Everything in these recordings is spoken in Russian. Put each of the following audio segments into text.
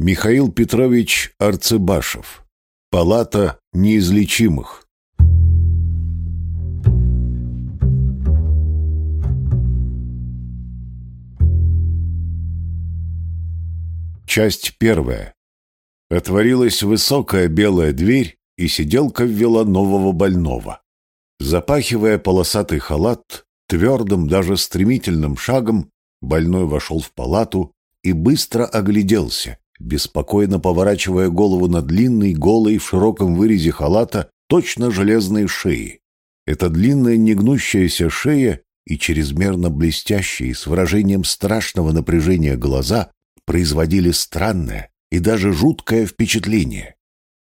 Михаил Петрович Арцебашев. Палата неизлечимых. Часть первая. Отворилась высокая белая дверь, и сиделка ввела нового больного. Запахивая полосатый халат, твердым, даже стремительным шагом, больной вошел в палату и быстро огляделся, беспокойно поворачивая голову на длинной, голой, в широком вырезе халата, точно железной шеи. Эта длинная негнущаяся шея и чрезмерно блестящие с выражением страшного напряжения глаза производили странное и даже жуткое впечатление.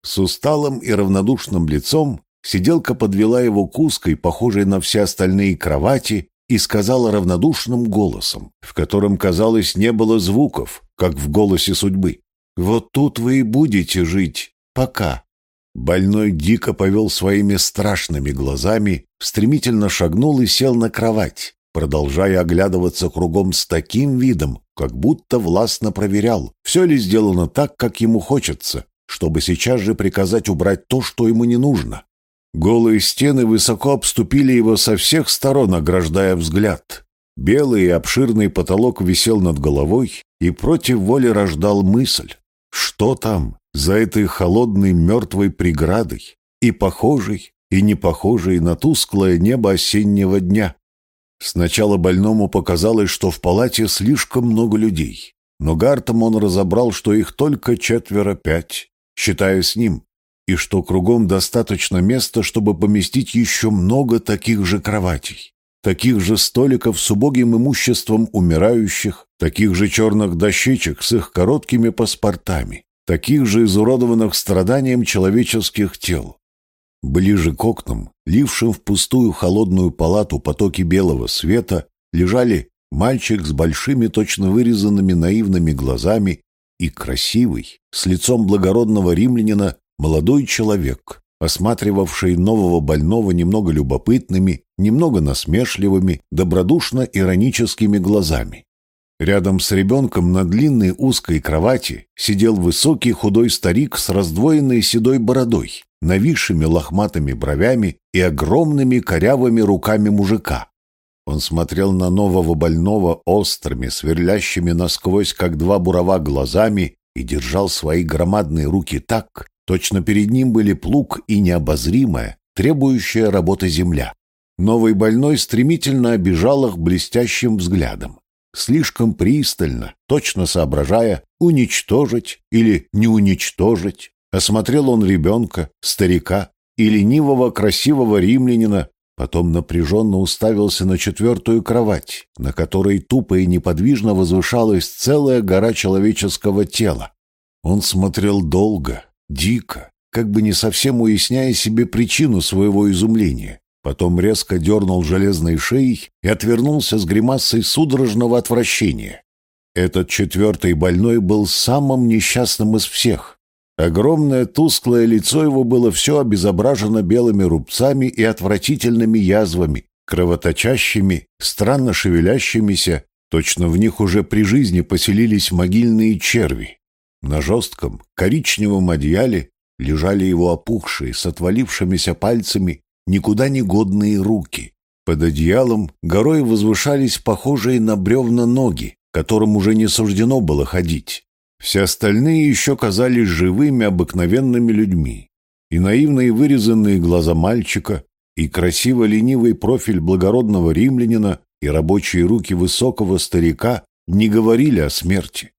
С усталым и равнодушным лицом сиделка подвела его к узкой, похожей на все остальные кровати, и сказала равнодушным голосом, в котором, казалось, не было звуков, как в голосе судьбы. «Вот тут вы и будете жить. Пока». Больной дико повел своими страшными глазами, стремительно шагнул и сел на кровать, продолжая оглядываться кругом с таким видом, как будто властно проверял, все ли сделано так, как ему хочется, чтобы сейчас же приказать убрать то, что ему не нужно. Голые стены высоко обступили его со всех сторон, ограждая взгляд. Белый и обширный потолок висел над головой и против воли рождал мысль. Что там за этой холодной мертвой преградой и похожей, и не похожей на тусклое небо осеннего дня? Сначала больному показалось, что в палате слишком много людей, но Гартом он разобрал, что их только четверо-пять, считая с ним, и что кругом достаточно места, чтобы поместить еще много таких же кроватей, таких же столиков с убогим имуществом умирающих, таких же черных дощечек с их короткими паспортами, таких же изуродованных страданием человеческих тел. Ближе к окнам, лившим в пустую холодную палату потоки белого света, лежали мальчик с большими точно вырезанными наивными глазами и красивый, с лицом благородного римлянина, молодой человек, осматривавший нового больного немного любопытными, немного насмешливыми, добродушно-ироническими глазами. Рядом с ребенком на длинной узкой кровати сидел высокий худой старик с раздвоенной седой бородой, нависшими лохматыми бровями и огромными корявыми руками мужика. Он смотрел на нового больного острыми, сверлящими насквозь, как два бурова, глазами и держал свои громадные руки так, точно перед ним были плуг и необозримая, требующая работы земля. Новый больной стремительно обижал их блестящим взглядом, слишком пристально, точно соображая, уничтожить или не уничтожить. Осмотрел он ребенка, старика и ленивого красивого римлянина, Потом напряженно уставился на четвертую кровать, на которой тупо и неподвижно возвышалась целая гора человеческого тела. Он смотрел долго, дико, как бы не совсем уясняя себе причину своего изумления. Потом резко дернул железной шеей и отвернулся с гримасой судорожного отвращения. Этот четвертый больной был самым несчастным из всех. Огромное тусклое лицо его было все обезображено белыми рубцами и отвратительными язвами, кровоточащими, странно шевелящимися, точно в них уже при жизни поселились могильные черви. На жестком, коричневом одеяле лежали его опухшие, с отвалившимися пальцами, никуда не годные руки. Под одеялом горой возвышались похожие на бревна ноги, которым уже не суждено было ходить. Все остальные еще казались живыми, обыкновенными людьми. И наивные вырезанные глаза мальчика, и красиво-ленивый профиль благородного римлянина, и рабочие руки высокого старика не говорили о смерти.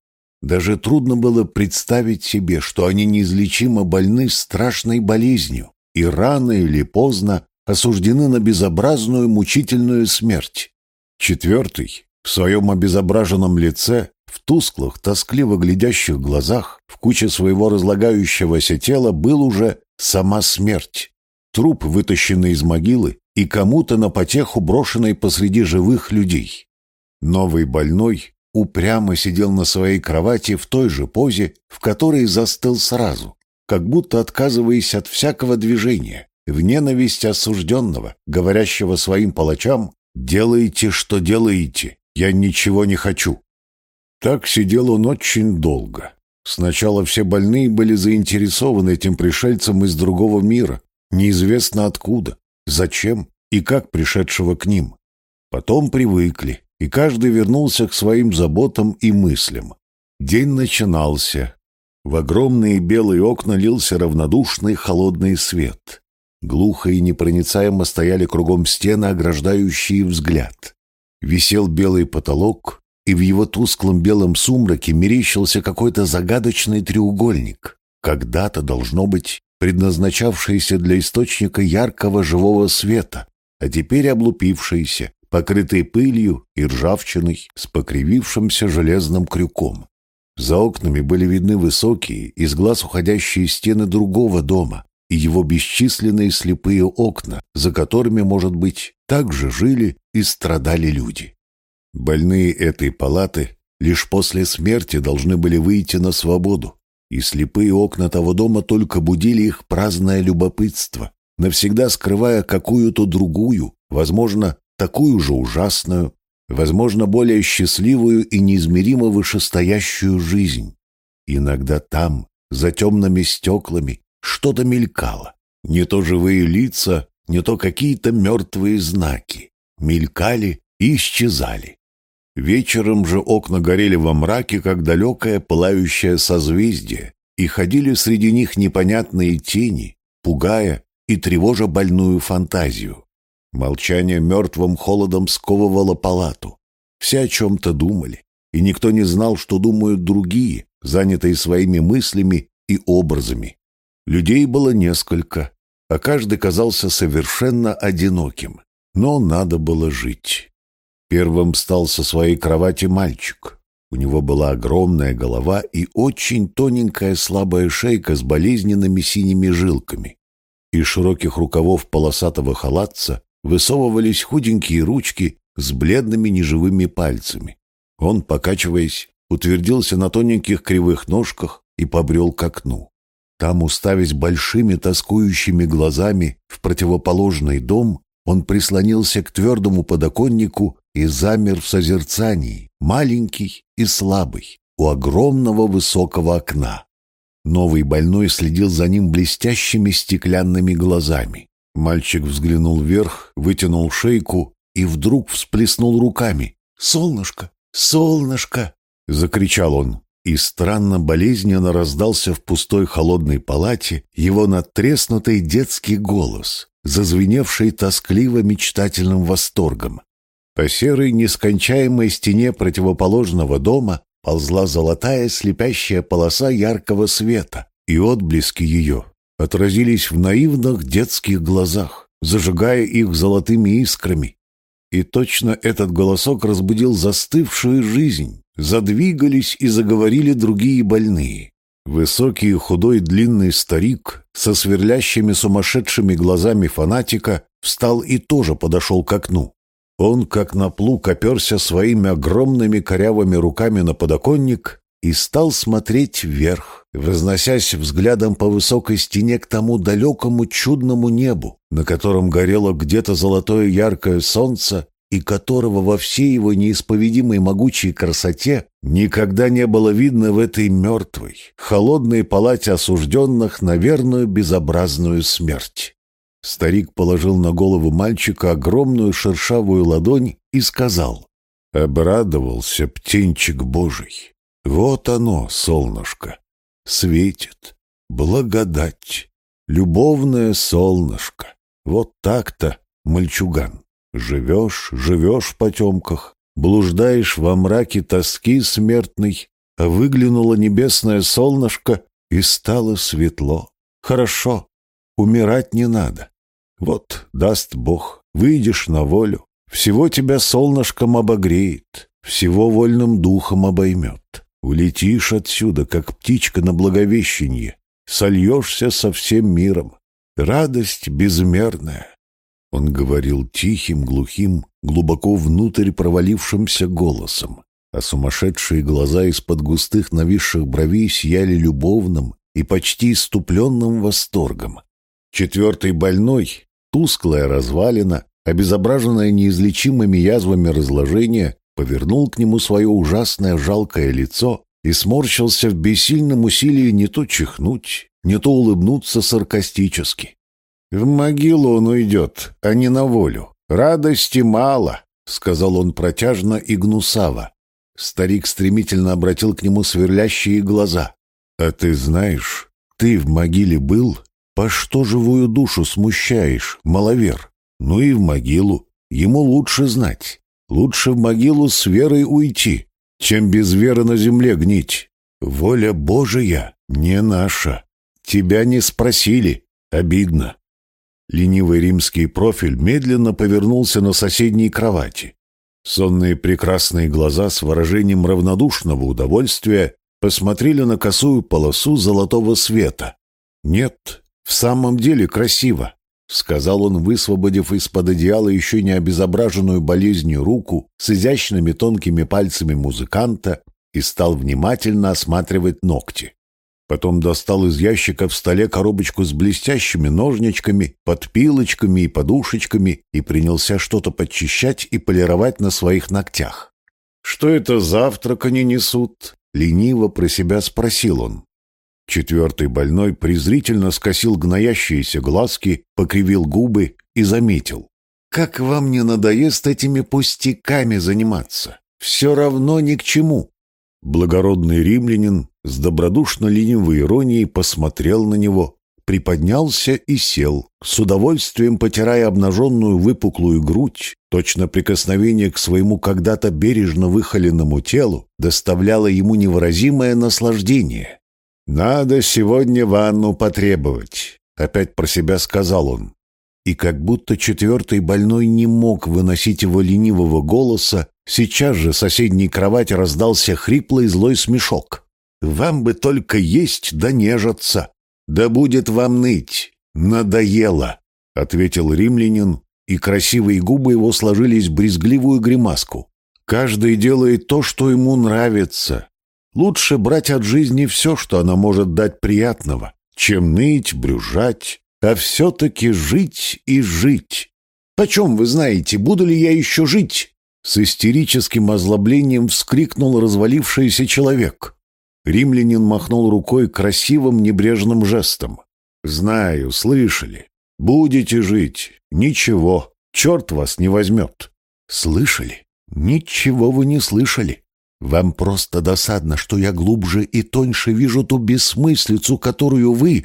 Даже трудно было представить себе, что они неизлечимо больны страшной болезнью и рано или поздно осуждены на безобразную мучительную смерть. Четвертый, в своем обезображенном лице, в тусклых, тоскливо глядящих глазах, в куче своего разлагающегося тела был уже сама смерть. Труп, вытащенный из могилы, и кому-то на потеху брошенный посреди живых людей. Новый больной упрямо сидел на своей кровати в той же позе, в которой застыл сразу, как будто отказываясь от всякого движения, в ненависть осужденного, говорящего своим палачам «делайте, что делаете, я ничего не хочу». Так сидел он очень долго, Сначала все больные были заинтересованы этим пришельцем из другого мира, неизвестно откуда, зачем и как пришедшего к ним. Потом привыкли, и каждый вернулся к своим заботам и мыслям. День начинался. В огромные белые окна лился равнодушный холодный свет. Глухо и непроницаемо стояли кругом стены, ограждающие взгляд. Висел белый потолок, и в его тусклом белом сумраке мерещился какой-то загадочный треугольник, когда-то, должно быть, предназначавшийся для источника яркого живого света, а теперь облупившийся, покрытый пылью и ржавчиной с покривившимся железным крюком. За окнами были видны высокие, из глаз уходящие стены другого дома и его бесчисленные слепые окна, за которыми, может быть, также жили и страдали люди. Больные этой палаты лишь после смерти должны были выйти на свободу, и слепые окна того дома только будили их праздное любопытство, навсегда скрывая какую-то другую, возможно, такую же ужасную, возможно, более счастливую и неизмеримо вышестоящую жизнь. Иногда там, за темными стеклами, что-то мелькало. Не то живые лица, не то какие-то мертвые знаки. Мелькали и исчезали. Вечером же окна горели во мраке, как далекое пылающее созвездие, и ходили среди них непонятные тени, пугая и тревожа больную фантазию. Молчание мертвым холодом сковывало палату. Все о чем-то думали, и никто не знал, что думают другие, занятые своими мыслями и образами. Людей было несколько, а каждый казался совершенно одиноким. Но надо было жить. Первым встал со своей кровати мальчик. У него была огромная голова и очень тоненькая слабая шейка с болезненными синими жилками. Из широких рукавов полосатого халатца высовывались худенькие ручки с бледными неживыми пальцами. Он, покачиваясь, утвердился на тоненьких кривых ножках и побрел к окну. Там, уставясь большими тоскующими глазами в противоположный дом, он прислонился к твердому подоконнику и замер в созерцании, маленький и слабый, у огромного высокого окна. Новый больной следил за ним блестящими стеклянными глазами. Мальчик взглянул вверх, вытянул шейку и вдруг всплеснул руками. «Солнышко! Солнышко!» — закричал он. И странно болезненно раздался в пустой холодной палате его надтреснутый детский голос, зазвеневший тоскливо мечтательным восторгом. По серой нескончаемой стене противоположного дома ползла золотая слепящая полоса яркого света, и отблески ее отразились в наивных детских глазах, зажигая их золотыми искрами. И точно этот голосок разбудил застывшую жизнь. Задвигались и заговорили другие больные. Высокий худой длинный старик со сверлящими сумасшедшими глазами фанатика встал и тоже подошел к окну. Он, как на плуг, оперся своими огромными корявыми руками на подоконник и стал смотреть вверх, возносясь взглядом по высокой стене к тому далекому чудному небу, на котором горело где-то золотое яркое солнце и которого во всей его неисповедимой могучей красоте никогда не было видно в этой мертвой, холодной палате осужденных на верную безобразную смерть. Старик положил на голову мальчика огромную шершавую ладонь и сказал, «Обрадовался птенчик Божий, вот оно, солнышко, светит, благодать, любовное солнышко. Вот так-то, мальчуган. Живешь, живешь в потемках, блуждаешь во мраке тоски смертной, а выглянуло небесное солнышко, и стало светло. Хорошо, умирать не надо. Вот, даст Бог, выйдешь на волю, всего тебя солнышком обогреет, всего вольным духом обоймет. Улетишь отсюда, как птичка на благовещенье, сольешься со всем миром. Радость безмерная. Он говорил тихим, глухим, глубоко внутрь провалившимся голосом, а сумасшедшие глаза из-под густых нависших бровей сияли любовным и почти иступленным восторгом. Четвертый больной, тусклая развалина, обезображенная неизлечимыми язвами разложения, повернул к нему свое ужасное жалкое лицо и сморщился в бессильном усилии не то чихнуть, не то улыбнуться саркастически. «В могилу он уйдет, а не на волю. Радости мало», — сказал он протяжно и гнусаво. Старик стремительно обратил к нему сверлящие глаза. «А ты знаешь, ты в могиле был? По что живую душу смущаешь, маловер? Ну и в могилу. Ему лучше знать. Лучше в могилу с верой уйти, чем без веры на земле гнить. Воля Божия не наша. Тебя не спросили. Обидно». Ленивый римский профиль медленно повернулся на соседней кровати. Сонные прекрасные глаза с выражением равнодушного удовольствия посмотрели на косую полосу золотого света. «Нет, в самом деле красиво», — сказал он, высвободив из-под одеяла еще не обезображенную болезнью руку с изящными тонкими пальцами музыканта и стал внимательно осматривать ногти. Потом достал из ящика в столе коробочку с блестящими ножничками, подпилочками и подушечками и принялся что-то подчищать и полировать на своих ногтях. «Что это завтрак они несут?» — лениво про себя спросил он. Четвертый больной презрительно скосил гноящиеся глазки, покривил губы и заметил. «Как вам не надоест этими пустяками заниматься? Все равно ни к чему». Благородный римлянин с добродушно ленивой иронией посмотрел на него, приподнялся и сел, с удовольствием потирая обнаженную выпуклую грудь, точно прикосновение к своему когда-то бережно выхоленному телу доставляло ему невыразимое наслаждение. «Надо сегодня ванну потребовать», — опять про себя сказал он. И как будто четвертый больной не мог выносить его ленивого голоса, сейчас же соседней кровати раздался хриплый злой смешок. Вам бы только есть да нежиться. Да будет вам ныть. Надоело, — ответил римлянин, и красивые губы его сложились в брезгливую гримаску. Каждый делает то, что ему нравится. Лучше брать от жизни все, что она может дать приятного, чем ныть, брюжать, а все-таки жить и жить. Почем вы знаете, буду ли я еще жить? С истерическим озлоблением вскрикнул развалившийся человек. Римлянин махнул рукой красивым небрежным жестом. «Знаю, слышали. Будете жить. Ничего. Черт вас не возьмет». «Слышали? Ничего вы не слышали. Вам просто досадно, что я глубже и тоньше вижу ту бессмыслицу, которую вы...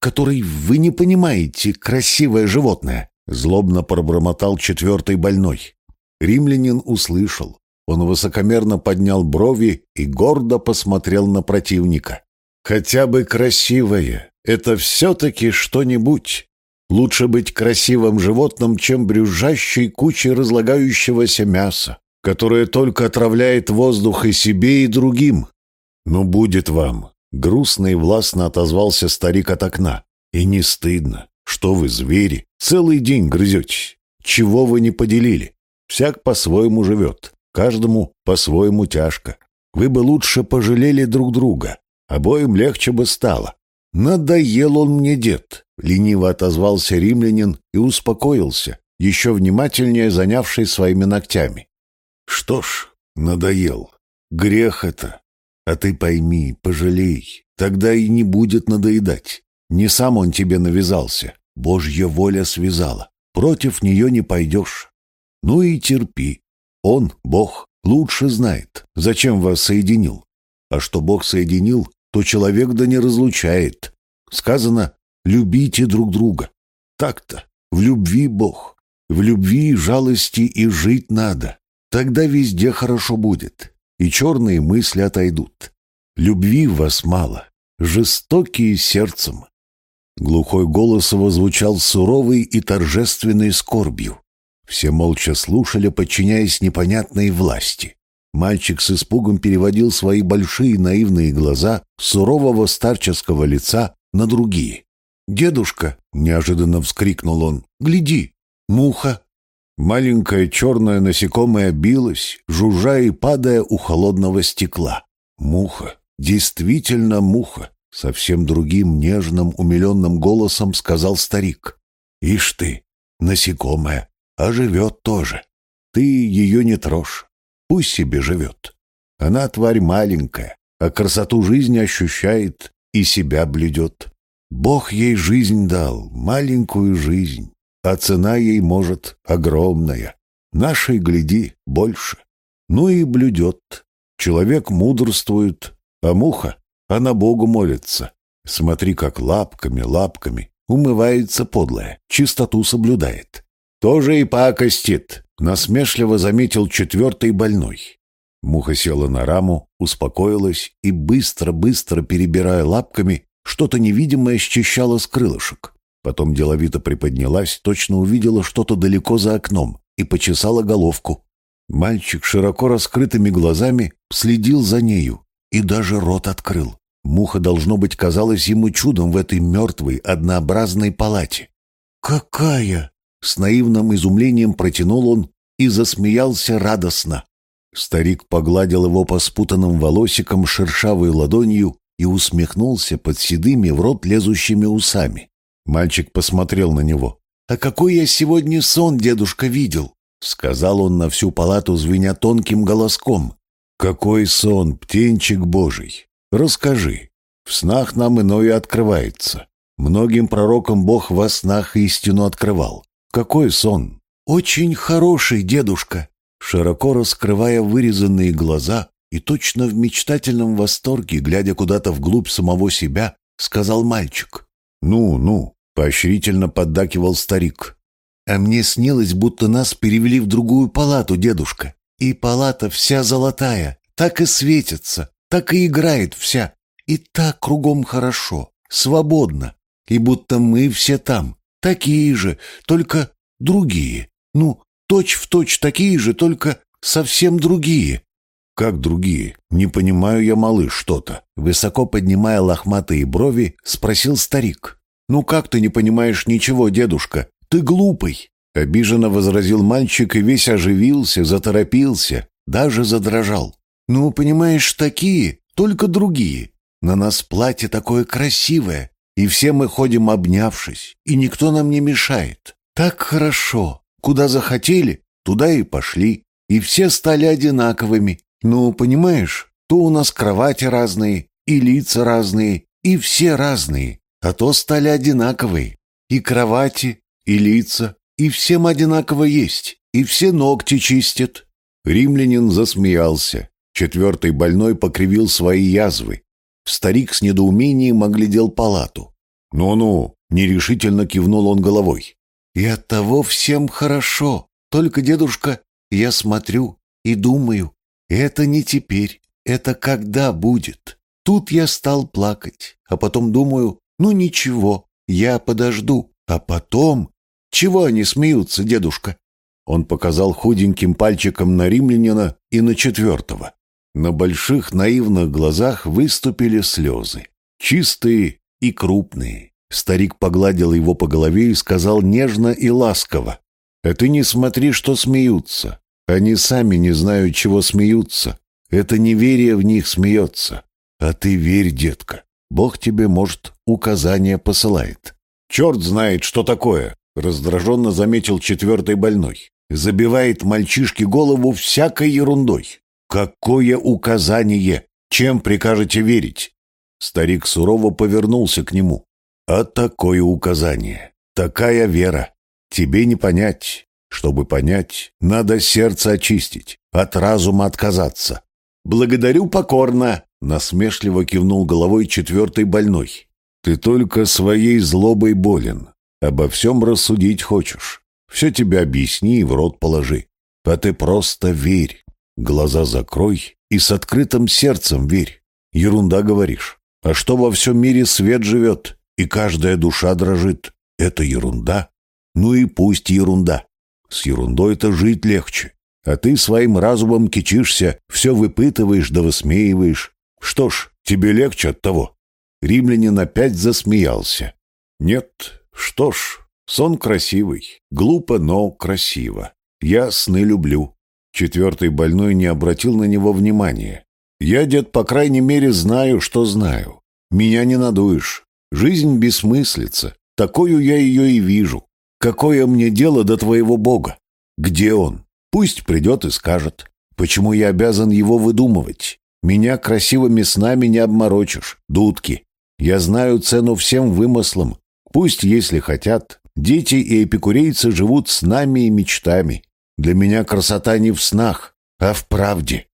которой вы не понимаете, красивое животное». Злобно пробормотал четвертый больной. Римлянин услышал. Он высокомерно поднял брови и гордо посмотрел на противника. «Хотя бы красивое. Это все-таки что-нибудь. Лучше быть красивым животным, чем брюзжащей кучей разлагающегося мяса, которое только отравляет воздух и себе, и другим. Ну, будет вам!» Грустно и властно отозвался старик от окна. «И не стыдно. Что вы, звери, целый день грызетесь. Чего вы не поделили? Всяк по-своему живет. Каждому по-своему тяжко. Вы бы лучше пожалели друг друга. Обоим легче бы стало. «Надоел он мне, дед!» — лениво отозвался римлянин и успокоился, еще внимательнее занявший своими ногтями. «Что ж, надоел. Грех это. А ты пойми, пожалей. Тогда и не будет надоедать. Не сам он тебе навязался. Божья воля связала. Против нее не пойдешь. Ну и терпи. Он, Бог, лучше знает, зачем вас соединил. А что Бог соединил, то человек да не разлучает. Сказано «любите друг друга». Так-то, в любви Бог, в любви и жалости и жить надо. Тогда везде хорошо будет, и черные мысли отойдут. Любви в вас мало, жестокие сердцем. Глухой голос его звучал суровой и торжественной скорбью. Все молча слушали, подчиняясь непонятной власти. Мальчик с испугом переводил свои большие наивные глаза сурового старческого лица на другие. «Дедушка!» — неожиданно вскрикнул он. «Гляди! Муха!» Маленькое черное насекомое билось, жужжа и падая у холодного стекла. «Муха! Действительно муха!» — совсем другим нежным, умиленным голосом сказал старик. «Ишь ты, насекомое! а живет тоже. Ты ее не трожь, пусть себе живет. Она тварь маленькая, а красоту жизни ощущает и себя блюдет. Бог ей жизнь дал, маленькую жизнь, а цена ей, может, огромная. Нашей, гляди, больше. Ну и блюдет. Человек мудрствует, а муха, она Богу молится. Смотри, как лапками, лапками умывается подлая, чистоту соблюдает. Тоже и пакостит, насмешливо заметил четвертый больной. Муха села на раму, успокоилась и, быстро-быстро перебирая лапками, что-то невидимое счищало с крылышек. Потом деловито приподнялась, точно увидела что-то далеко за окном и почесала головку. Мальчик широко раскрытыми глазами следил за нею и даже рот открыл. Муха, должно быть, казалась ему чудом в этой мертвой, однообразной палате. «Какая!» — с наивным изумлением протянул он и засмеялся радостно. Старик погладил его по спутанным волосикам шершавой ладонью и усмехнулся под седыми в рот лезущими усами. Мальчик посмотрел на него. «А какой я сегодня сон, дедушка, видел!» — сказал он на всю палату, звеня тонким голоском. «Какой сон, птенчик божий! Расскажи. В снах нам иное открывается. Многим пророкам Бог во снах истину открывал. Какой сон?» «Очень хороший, дедушка!» Широко раскрывая вырезанные глаза и точно в мечтательном восторге, глядя куда-то вглубь самого себя, сказал мальчик. «Ну, ну!» — поощрительно поддакивал старик. А мне снилось, будто нас перевели в другую палату, дедушка. И палата вся золотая, так и светится, так и играет вся. И так кругом хорошо, свободно. И будто мы все там, такие же, только другие. Ну, точь-в-точь точь такие же, только совсем другие. Как другие? Не понимаю я, малыш, что-то. Высоко поднимая лохматые брови, спросил старик. Ну как ты не понимаешь ничего, дедушка? «Ты глупый!» — обиженно возразил мальчик и весь оживился, заторопился, даже задрожал. «Ну, понимаешь, такие, только другие. На нас платье такое красивое, и все мы ходим обнявшись, и никто нам не мешает. Так хорошо. Куда захотели, туда и пошли, и все стали одинаковыми. Ну, понимаешь, то у нас кровати разные, и лица разные, и все разные, а то стали одинаковые. И кровати, и лица, и всем одинаково есть, и все ногти чистят». Римлянин засмеялся. Четвертый больной покривил свои язвы. Старик с недоумением оглядел палату. «Ну-ну», — нерешительно кивнул он головой. «И от того всем хорошо. Только, дедушка, я смотрю и думаю, это не теперь, это когда будет. Тут я стал плакать, а потом думаю, ну ничего, я подожду, а потом чего они смеются, дедушка?» Он показал худеньким пальчиком на римлянина и на четвертого. На больших наивных глазах выступили слезы. Чистые и крупные. Старик погладил его по голове и сказал нежно и ласково. «А ты не смотри, что смеются. Они сами не знают, чего смеются. Это неверие в них смеется. А ты верь, детка. Бог тебе, может, указания посылает. Черт знает, что такое. Раздраженно заметил четвертый больной. Забивает мальчишке голову всякой ерундой. Какое указание? Чем прикажете верить? Старик сурово повернулся к нему. А такое указание, такая вера. Тебе не понять. Чтобы понять, надо сердце очистить, от разума отказаться. Благодарю покорно, насмешливо кивнул головой четвертый больной. Ты только своей злобой болен. Обо всем рассудить хочешь. Все тебе объясни и в рот положи. А ты просто верь. Глаза закрой и с открытым сердцем верь. Ерунда говоришь. А что во всем мире свет живет, и каждая душа дрожит, это ерунда? Ну и пусть ерунда. С ерундой-то жить легче. А ты своим разумом кичишься, все выпытываешь да высмеиваешь. Что ж, тебе легче от того. Римлянин опять засмеялся. Нет, что ж, сон красивый. Глупо, но красиво. Я сны люблю. Четвертый больной не обратил на него внимания. Я, дед, по крайней мере, знаю, что знаю. Меня не надуешь. Жизнь бессмыслица. Такую я ее и вижу. Какое мне дело до твоего бога? Где он? Пусть придет и скажет. Почему я обязан его выдумывать? Меня красивыми снами не обморочишь, дудки. Я знаю цену всем вымыслам. Пусть, если хотят, дети и эпикурейцы живут с нами и мечтами. Для меня красота не в снах, а в правде.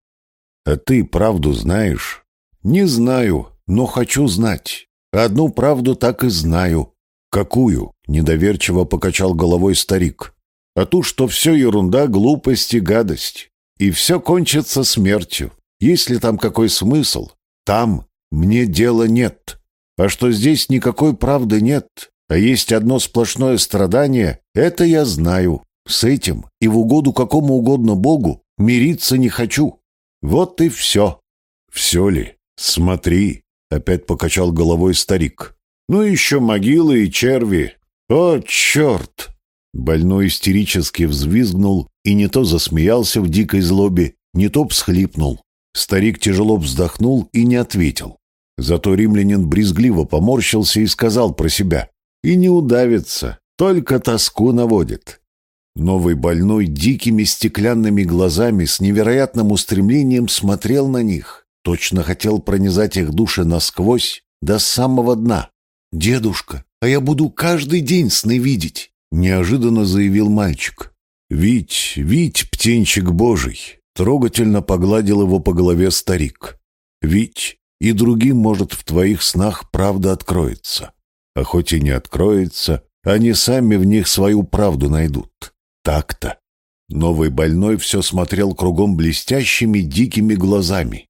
А ты правду знаешь? Не знаю, но хочу знать. Одну правду так и знаю. Какую? Недоверчиво покачал головой старик. А ту, что все ерунда, глупость и гадость. И все кончится смертью. Если там какой смысл, там мне дела нет. А что здесь никакой правды нет, а есть одно сплошное страдание, это я знаю. С этим и в угоду какому угодно Богу мириться не хочу. Вот и все. Все ли? Смотри, опять покачал головой старик. Ну еще могилы и черви. О, черт! Больной истерически взвизгнул и не то засмеялся в дикой злобе, не то всхлипнул. Старик тяжело вздохнул и не ответил. Зато римлянин брезгливо поморщился и сказал про себя. «И не удавится, только тоску наводит». Новый больной дикими стеклянными глазами с невероятным устремлением смотрел на них. Точно хотел пронизать их души насквозь, до самого дна. «Дедушка, а я буду каждый день сны видеть», — неожиданно заявил мальчик. «Вить, Вить, птенчик божий!» Трогательно погладил его по голове старик. «Вить, и другим, может, в твоих снах правда откроется. А хоть и не откроется, они сами в них свою правду найдут. Так-то». Новый больной все смотрел кругом блестящими дикими глазами.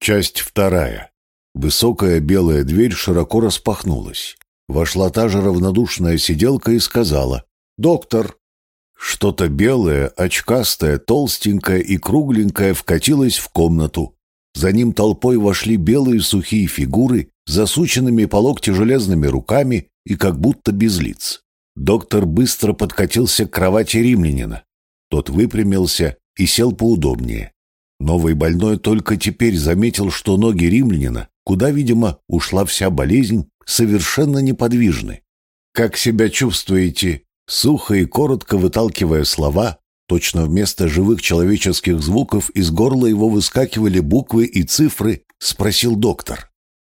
Часть вторая. Высокая белая дверь широко распахнулась. Вошла та же равнодушная сиделка и сказала «Доктор, что-то белое, очкастое, толстенькое и кругленькое вкатилось в комнату. За ним толпой вошли белые сухие фигуры, засученными по локти железными руками и как будто без лиц. Доктор быстро подкатился к кровати римлянина. Тот выпрямился и сел поудобнее. Новый больной только теперь заметил, что ноги римлянина, куда, видимо, ушла вся болезнь, совершенно неподвижны. «Как себя чувствуете?» Сухо и коротко выталкивая слова, точно вместо живых человеческих звуков из горла его выскакивали буквы и цифры, спросил доктор.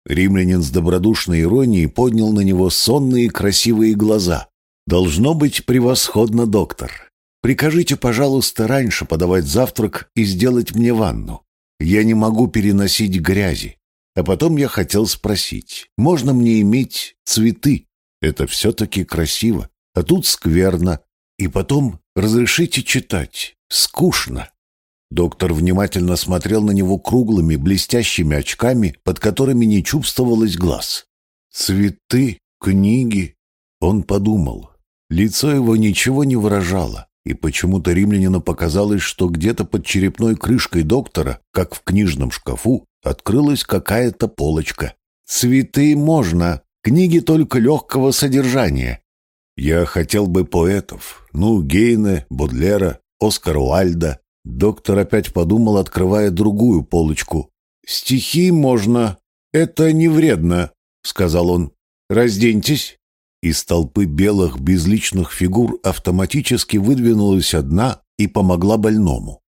Римлянин с добродушной иронией поднял на него сонные красивые глаза. «Должно быть превосходно, доктор. Прикажите, пожалуйста, раньше подавать завтрак и сделать мне ванну. Я не могу переносить грязи. А потом я хотел спросить, можно мне иметь цветы? Это все-таки красиво. А тут скверно. И потом разрешите читать. Скучно. Доктор внимательно смотрел на него круглыми блестящими очками, под которыми не чувствовалось глаз. Цветы, книги. Он подумал. Лицо его ничего не выражало, и почему-то римлянину показалось, что где-то под черепной крышкой доктора, как в книжном шкафу, открылась какая-то полочка. Цветы можно, книги только легкого содержания. Я хотел бы поэтов, ну, Гейне, Бодлера, Оскара Уальда. Доктор опять подумал, открывая другую полочку. «Стихи можно. Это не вредно», — сказал он. «Разденьтесь». Из толпы белых безличных фигур автоматически выдвинулась одна и помогла больному.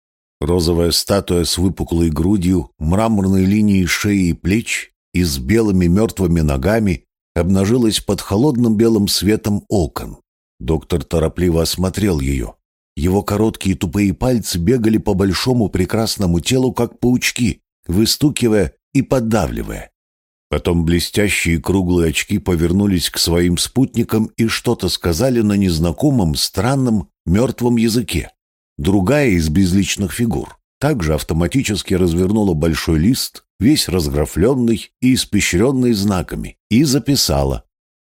Розовая статуя с выпуклой грудью, мраморной линией шеи и плеч и с белыми мертвыми ногами обнажилась под холодным белым светом окон. Доктор торопливо осмотрел ее. Его короткие тупые пальцы бегали по большому прекрасному телу, как паучки, выстукивая и поддавливая. Потом блестящие круглые очки повернулись к своим спутникам и что-то сказали на незнакомом, странном, мертвом языке. Другая из безличных фигур также автоматически развернула большой лист, весь разграфленный и испещренный знаками, и записала.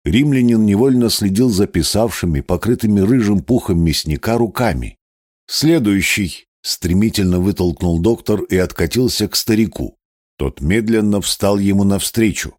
Римлянин невольно следил за писавшими, покрытыми рыжим пухом мясника, руками. «Следующий!» — стремительно вытолкнул доктор и откатился к старику. Тот медленно встал ему навстречу.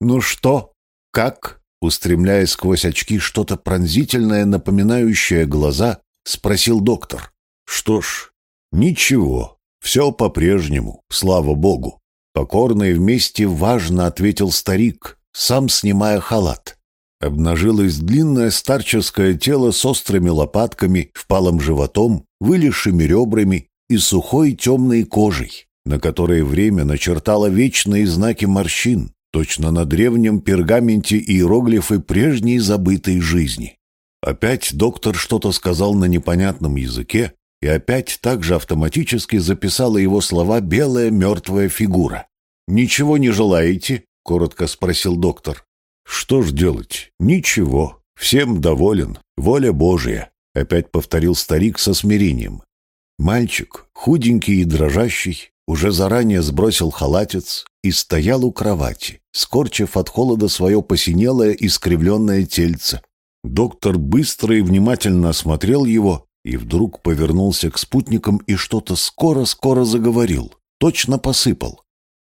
«Ну что? Как?» Устремляя сквозь очки что-то пронзительное, напоминающее глаза, спросил доктор. «Что ж, ничего, все по-прежнему, слава богу. Покорно и вместе важно ответил старик, сам снимая халат. Обнажилось длинное старческое тело с острыми лопатками, впалым животом, вылезшими ребрами и сухой темной кожей. на которой время начертало вечные знаки морщин, точно на древнем пергаменте иероглифы прежней забытой жизни. Опять доктор что-то сказал на непонятном языке, и опять также автоматически записала его слова белая мертвая фигура. «Ничего не желаете?» — коротко спросил доктор. «Что ж делать? Ничего. Всем доволен. Воля Божия», — опять повторил старик со смирением. Мальчик, худенький и дрожащий, уже заранее сбросил халатец и стоял у кровати, скорчив от холода свое посинелое и скривленное тельце. Доктор быстро и внимательно осмотрел его и вдруг повернулся к спутникам и что-то скоро-скоро заговорил, точно посыпал.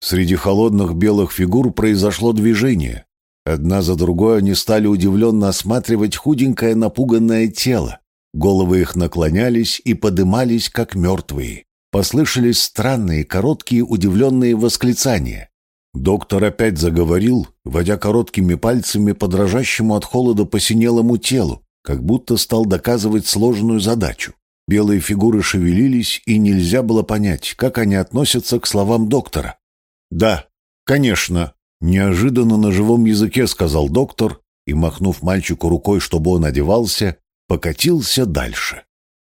Среди холодных белых фигур произошло движение. Одна за другой они стали удивленно осматривать худенькое напуганное тело. Головы их наклонялись и подымались, как мертвые. Послышались странные, короткие, удивленные восклицания. Доктор опять заговорил, водя короткими пальцами по дрожащему от холода посинелому телу, как будто стал доказывать сложную задачу. Белые фигуры шевелились, и нельзя было понять, как они относятся к словам доктора. «Да, конечно», — неожиданно на живом языке сказал доктор, и, махнув мальчику рукой, чтобы он одевался, покатился дальше.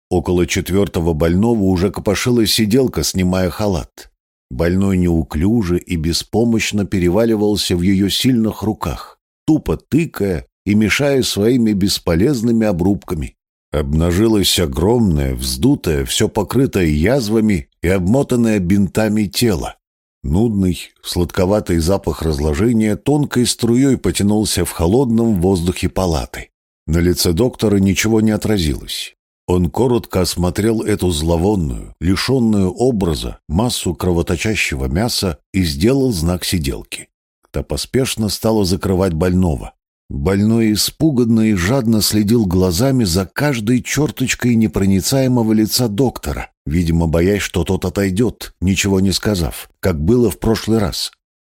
Около четвертого больного уже копошилась сиделка, снимая халат. Больной неуклюже и беспомощно переваливался в ее сильных руках, тупо тыкая и мешая своими бесполезными обрубками. Обнажилось огромное, вздутое, все покрытое язвами и обмотанное бинтами тело. Нудный, сладковатый запах разложения тонкой струей потянулся в холодном воздухе палаты. На лице доктора ничего не отразилось. Он коротко осмотрел эту зловонную, лишенную образа, массу кровоточащего мяса и сделал знак сиделки. Та поспешно стала закрывать больного. Больной испуганно и жадно следил глазами за каждой черточкой непроницаемого лица доктора, видимо, боясь, что тот отойдет, ничего не сказав, как было в прошлый раз.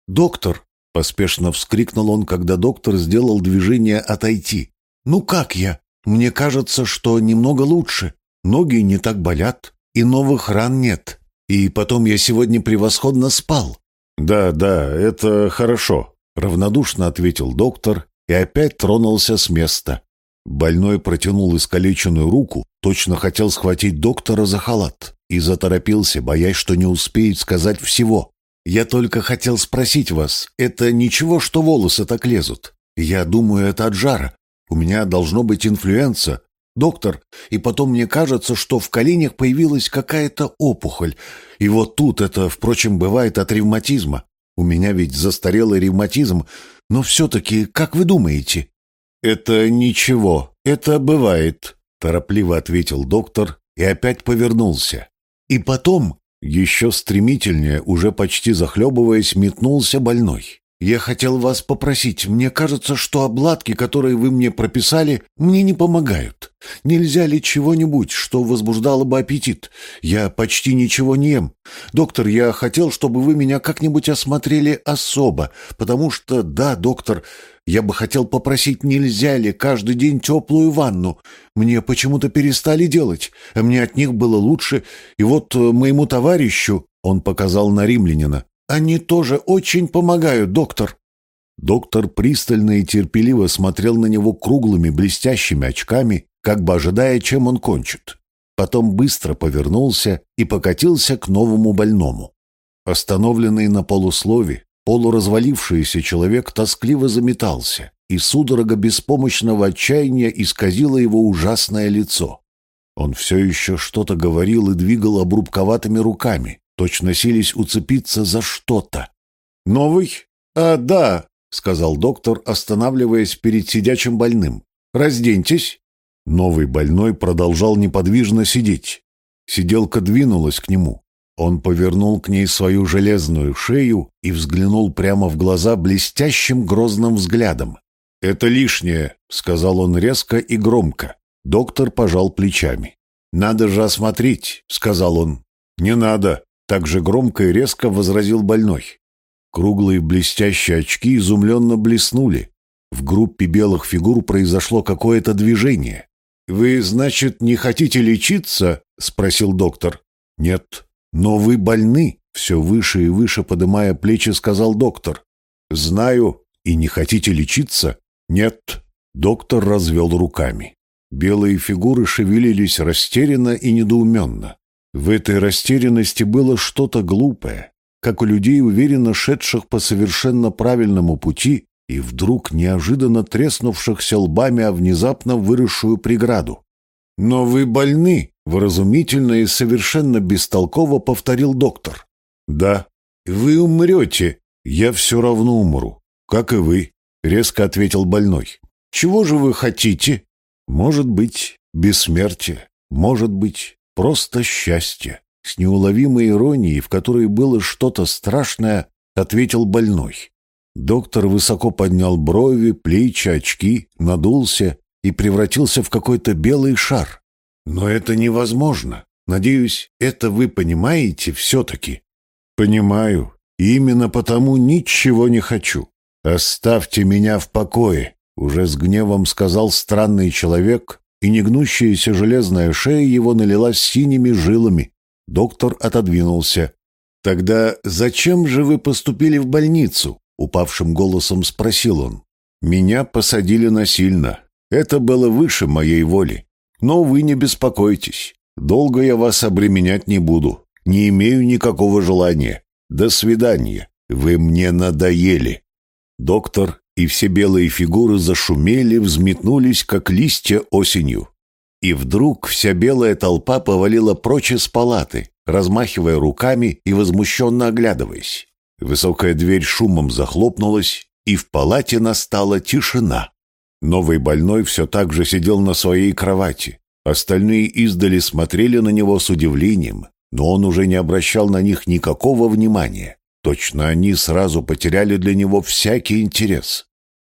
«Доктор!» — поспешно вскрикнул он, когда доктор сделал движение «отойти». «Ну как я? Мне кажется, что немного лучше. Ноги не так болят, и новых ран нет. И потом я сегодня превосходно спал». «Да, да, это хорошо», — равнодушно ответил доктор и опять тронулся с места. Больной протянул искалеченную руку, точно хотел схватить доктора за халат и заторопился, боясь, что не успеет сказать всего. «Я только хотел спросить вас, это ничего, что волосы так лезут? Я думаю, это от жара. У меня должно быть инфлюенса. Доктор, и потом мне кажется, что в коленях появилась какая-то опухоль. И вот тут это, впрочем, бывает от ревматизма. У меня ведь застарелый ревматизм. Но все-таки, как вы думаете?» «Это ничего. Это бывает», — торопливо ответил доктор и опять повернулся. «И потом...» Еще стремительнее, уже почти захлебываясь, метнулся больной. «Я хотел вас попросить. Мне кажется, что обладки, которые вы мне прописали, мне не помогают. Нельзя ли чего-нибудь, что возбуждало бы аппетит? Я почти ничего не ем. Доктор, я хотел, чтобы вы меня как-нибудь осмотрели особо, потому что, да, доктор, я бы хотел попросить, нельзя ли каждый день теплую ванну. Мне почему-то перестали делать, мне от них было лучше. И вот э, моему товарищу, он показал на римлянина, они тоже очень помогают, доктор». Доктор пристально и терпеливо смотрел на него круглыми блестящими очками, как бы ожидая, чем он кончит. Потом быстро повернулся и покатился к новому больному. Остановленный на полуслове, полуразвалившийся человек тоскливо заметался, и судорога беспомощного отчаяния исказила его ужасное лицо. Он все еще что-то говорил и двигал обрубковатыми руками, точно сились уцепиться за что-то. «Новый? А, да», — сказал доктор, останавливаясь перед сидячим больным. «Разденьтесь». Новый больной продолжал неподвижно сидеть. Сиделка двинулась к нему. Он повернул к ней свою железную шею и взглянул прямо в глаза блестящим грозным взглядом. «Это лишнее», — сказал он резко и громко. Доктор пожал плечами. «Надо же осмотреть», — сказал он. «Не надо», также громко и резко возразил больной. Круглые блестящие очки изумленно блеснули. В группе белых фигур произошло какое-то движение. «Вы, значит, не хотите лечиться?» — спросил доктор. «Нет, но вы больны», Все выше и выше подымая плечи, сказал доктор. «Знаю. И не хотите лечиться?» «Нет». Доктор развел руками. Белые фигуры шевелились растерянно и недоуменно. В этой растерянности было что-то глупое, как у людей, уверенно шедших по совершенно правильному пути и вдруг неожиданно треснувшихся лбами о внезапно выросшую преграду. «Но вы больны!» — выразумительно и совершенно бестолково повторил доктор. «Да, вы умрете. Я все равно умру, как и вы», — резко ответил больной. «Чего же вы хотите?» «Может быть, бессмертие, может быть, просто счастье». С неуловимой иронией, в которой было что-то страшное, ответил больной. Доктор высоко поднял брови, плечи, очки, надулся и превратился в какой-то белый шар. «Но это невозможно. Надеюсь, это вы понимаете все-таки?» «Понимаю. И именно потому ничего не хочу. Оставьте меня в покое», — уже с гневом сказал странный человек, и негнущаяся железная шея его налилась синими жилами. Доктор отодвинулся. «Тогда зачем же вы поступили в больницу?» упавшим голосом спросил он. Меня посадили насильно. Это было выше моей воли. Но вы не беспокойтесь. Долго я вас обременять не буду. Не имею никакого желания. До свидания. Вы мне надоели. Доктор и все белые фигуры зашумели, взметнулись, как листья осенью. И вдруг вся белая толпа повалила прочь из палаты, размахивая руками и возмущенно оглядываясь. Высокая дверь шумом захлопнулась, и в палате настала тишина. Новый больной все так же сидел на своей кровати. Остальные издали смотрели на него с удивлением, но он уже не обращал на них никакого внимания. Точно они сразу потеряли для него всякий интерес.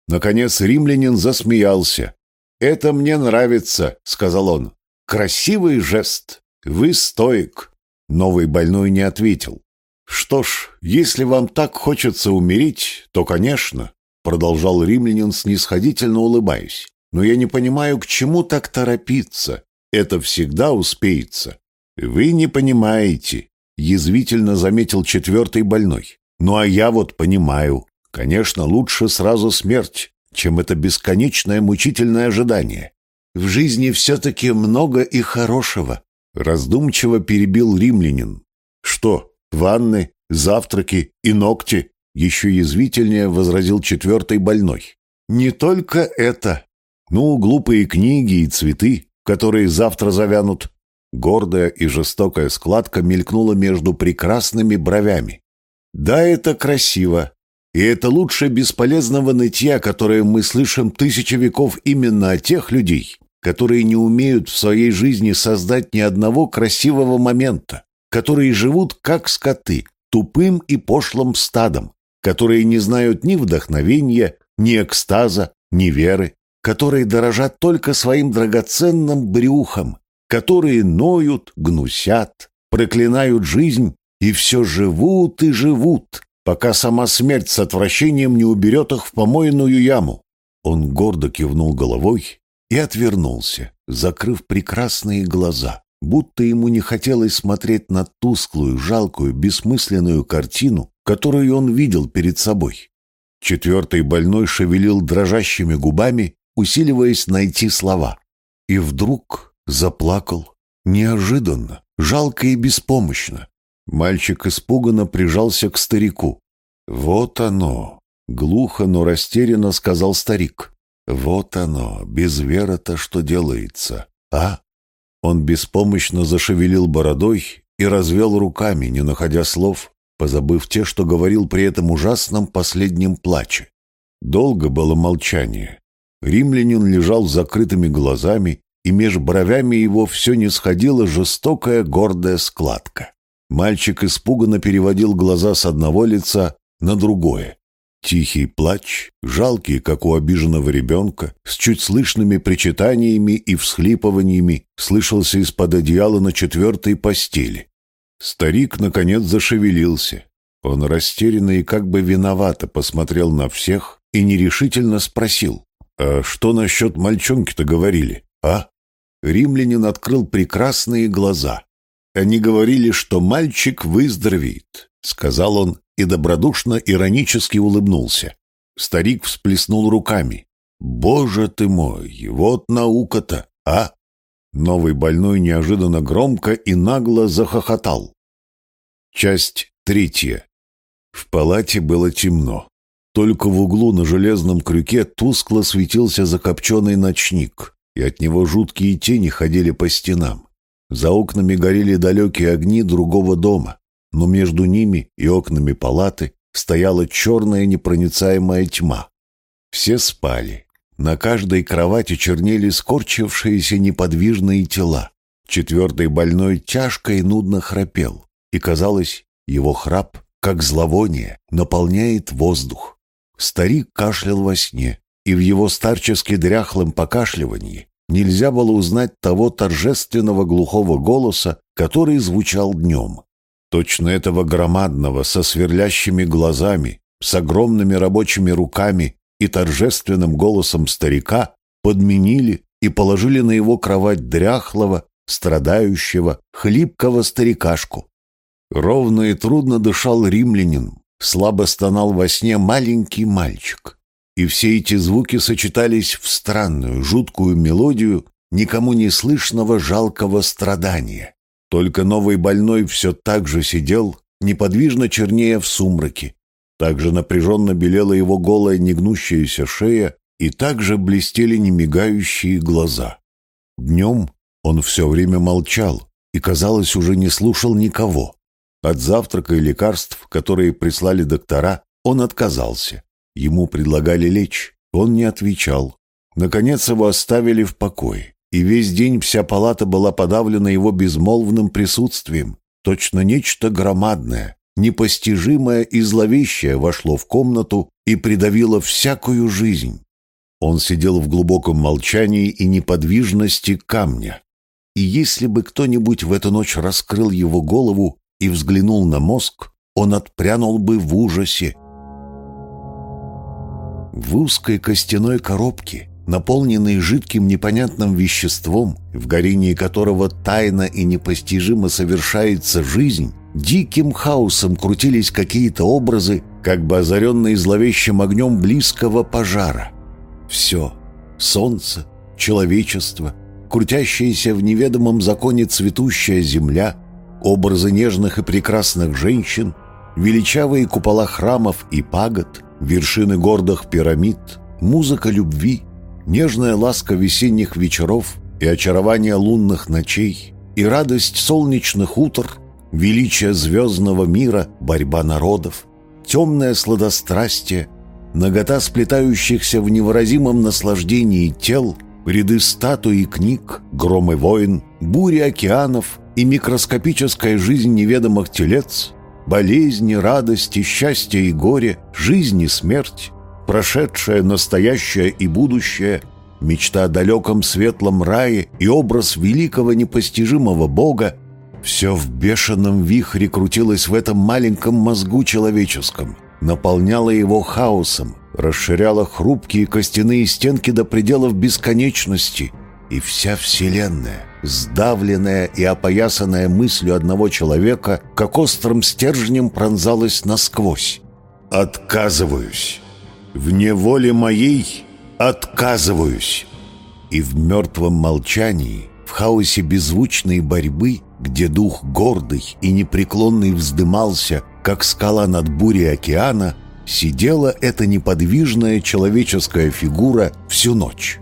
Наконец римлянин засмеялся. «Это мне нравится», — сказал он. «Красивый жест. Вы стоик». Новый больной не ответил. «Что ж, если вам так хочется умереть, то, конечно», — продолжал римлянин, снисходительно улыбаясь. «Но я не понимаю, к чему так торопиться. Это всегда успеется». «Вы не понимаете», — язвительно заметил четвертый больной. «Ну а я вот понимаю. Конечно, лучше сразу смерть, чем это бесконечное мучительное ожидание. В жизни все-таки много и хорошего», — раздумчиво перебил римлянин. «Что, ванны, завтраки и ногти», — еще язвительнее возразил четвертый больной. «Не только это. Ну, глупые книги и цветы, которые завтра завянут». Гордая и жестокая складка мелькнула между прекрасными бровями. «Да, это красиво. И это лучше бесполезного нытья, которое мы слышим тысячи веков именно о тех людей, которые не умеют в своей жизни создать ни одного красивого момента которые живут как скоты, тупым и пошлым стадом, которые не знают ни вдохновения, ни экстаза, ни веры, которые дорожат только своим драгоценным брюхом, которые ноют, гнусят, проклинают жизнь и все живут и живут, пока сама смерть с отвращением не уберет их в помойную яму. Он гордо кивнул головой и отвернулся, закрыв прекрасные глаза будто ему не хотелось смотреть на тусклую, жалкую, бессмысленную картину, которую он видел перед собой. Четвертый больной шевелил дрожащими губами, усиливаясь найти слова. И вдруг заплакал. Неожиданно, жалко и беспомощно. Мальчик испуганно прижался к старику. «Вот оно!» — глухо, но растерянно сказал старик. «Вот оно, без веры-то что делается, а?» Он беспомощно зашевелил бородой и развел руками, не находя слов, позабыв те, что говорил при этом ужасном последнем плаче. Долго было молчание. Римлянин лежал с закрытыми глазами, и меж бровями его все не сходила жестокая гордая складка. Мальчик испуганно переводил глаза с одного лица на другое. Тихий плач, жалкий, как у обиженного ребенка, с чуть слышными причитаниями и всхлипываниями, слышался из-под одеяла на четвертой постели. Старик, наконец, зашевелился. Он растерянно и как бы виновато посмотрел на всех и нерешительно спросил, «А что насчет мальчонки-то говорили, а?» Римлянин открыл прекрасные глаза. Они говорили, что мальчик выздоровеет, сказал он и добродушно иронически улыбнулся. Старик всплеснул руками. «Боже ты мой, вот наука-то, а?» Новый больной неожиданно громко и нагло захохотал. Часть третья. В палате было темно. Только в углу на железном крюке тускло светился закопченный ночник, и от него жуткие тени ходили по стенам. За окнами горели далекие огни другого дома, но между ними и окнами палаты стояла черная непроницаемая тьма. Все спали. На каждой кровати чернели скорчившиеся неподвижные тела. Четвертый больной тяжко и нудно храпел, и, казалось, его храп, как зловоние, наполняет воздух. Старик кашлял во сне, и в его старчески дряхлом покашливании нельзя было узнать того торжественного глухого голоса, который звучал днем. Точно этого громадного, со сверлящими глазами, с огромными рабочими руками и торжественным голосом старика подменили и положили на его кровать дряхлого, страдающего, хлипкого старикашку. Ровно и трудно дышал римлянин, слабо стонал во сне маленький мальчик. И все эти звуки сочетались в странную, жуткую мелодию никому не слышного жалкого страдания. Только новый больной все так же сидел, неподвижно чернее в сумраке. Также напряженно белела его голая негнущаяся шея, и также блестели немигающие глаза. Днем он все время молчал и, казалось, уже не слушал никого. От завтрака и лекарств, которые прислали доктора, он отказался. Ему предлагали лечь, он не отвечал. Наконец его оставили в покое, и весь день вся палата была подавлена его безмолвным присутствием. Точно нечто громадное, непостижимое и зловещее вошло в комнату и придавило всякую жизнь. Он сидел в глубоком молчании и неподвижности камня. И если бы кто-нибудь в эту ночь раскрыл его голову, и взглянул на мозг, он отпрянул бы в ужасе. В узкой костяной коробке, наполненной жидким непонятным веществом, в горении которого тайно и непостижимо совершается жизнь, диким хаосом крутились какие-то образы, как бы озаренные зловещим огнем близкого пожара. Все — солнце, человечество, крутящаяся в неведомом законе цветущая земля — образы нежных и прекрасных женщин, величавые купола храмов и пагод, вершины гордых пирамид, музыка любви, нежная ласка весенних вечеров и очарование лунных ночей, и радость солнечных утр, величие звездного мира, борьба народов, темное сладострастие, нагота сплетающихся в невыразимом наслаждении тел, ряды статуй и книг, громы войн, бури океанов, и микроскопическая жизнь неведомых телец, болезни, радости, счастье и горе, жизнь и смерть, прошедшее, настоящее и будущее, мечта о далеком светлом рае и образ великого непостижимого Бога, все в бешеном вихре крутилось в этом маленьком мозгу человеческом, наполняло его хаосом, расширяло хрупкие костяные стенки до пределов бесконечности, и вся Вселенная — сдавленная и опоясанная мыслью одного человека, как острым стержнем пронзалась насквозь. «Отказываюсь! В неволе моей отказываюсь!» И в мертвом молчании, в хаосе беззвучной борьбы, где дух гордый и непреклонный вздымался, как скала над бурей океана, сидела эта неподвижная человеческая фигура всю ночь.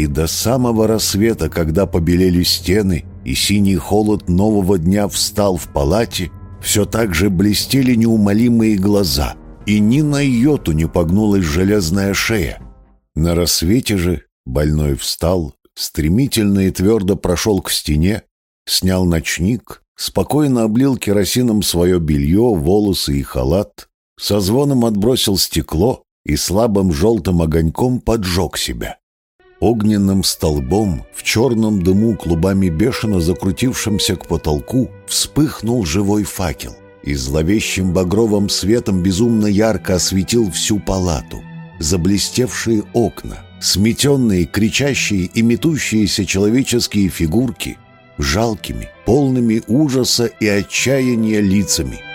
И до самого рассвета, когда побелели стены, и синий холод нового дня встал в палате, все так же блестели неумолимые глаза, и ни на йоту не погнулась железная шея. На рассвете же больной встал, стремительно и твердо прошел к стене, снял ночник, спокойно облил керосином свое белье, волосы и халат, со звоном отбросил стекло и слабым желтым огоньком поджег себя. Огненным столбом, в черном дыму клубами бешено закрутившимся к потолку, вспыхнул живой факел и зловещим багровым светом безумно ярко осветил всю палату. Заблестевшие окна, сметенные, кричащие и метущиеся человеческие фигурки, жалкими, полными ужаса и отчаяния лицами —